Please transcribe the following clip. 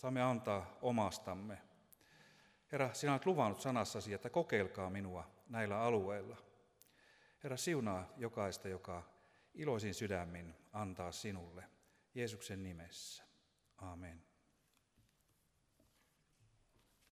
saamme antaa omastamme. Herra, sinä olet luvannut sanassasi, että kokeilkaa minua näillä alueilla. Herra, siunaa jokaista, joka iloisin sydämin antaa sinulle. Jeesuksen nimessä.